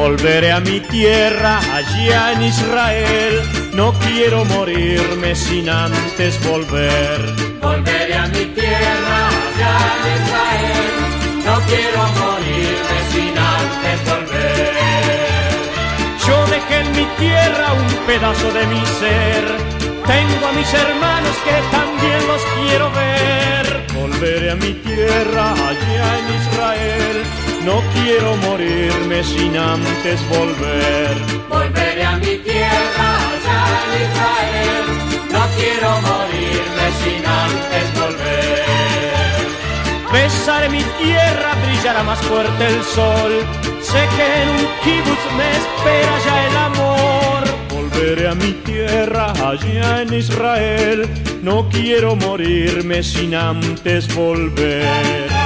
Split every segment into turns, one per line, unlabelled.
Volveré a mi tierra, allá en Israel. No quiero morirme sin antes volver.
Volveré a mi tierra, allá en Israel. No quiero morirme sin antes volver.
Yo dejé en mi tierra un pedazo de mi ser. Tengo a mis hermanos que también los quiero ver. Volveré a mi tierra, allá en Israel. No quiero morirme sin antes volver.
Volveré a mi tierra, allá en Israel. No quiero morirme sin antes volver.
Besaré mi tierra, brillará más fuerte el sol. Sé que en un kibutz me espera ya el amor. Volveré a mi tierra, allá en Israel. No quiero morirme sin antes volver.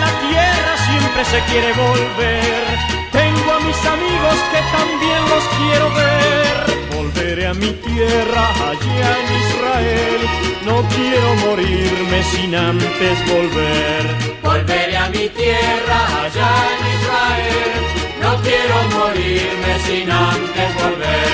La tierra siempre se quiere volver. Tengo a mis amigos que también los quiero ver. Volveré a mi tierra allá en Israel. No quiero morirme sin antes volver.
Volveré a mi tierra, allá en Israel. No quiero morirme sin antes volver.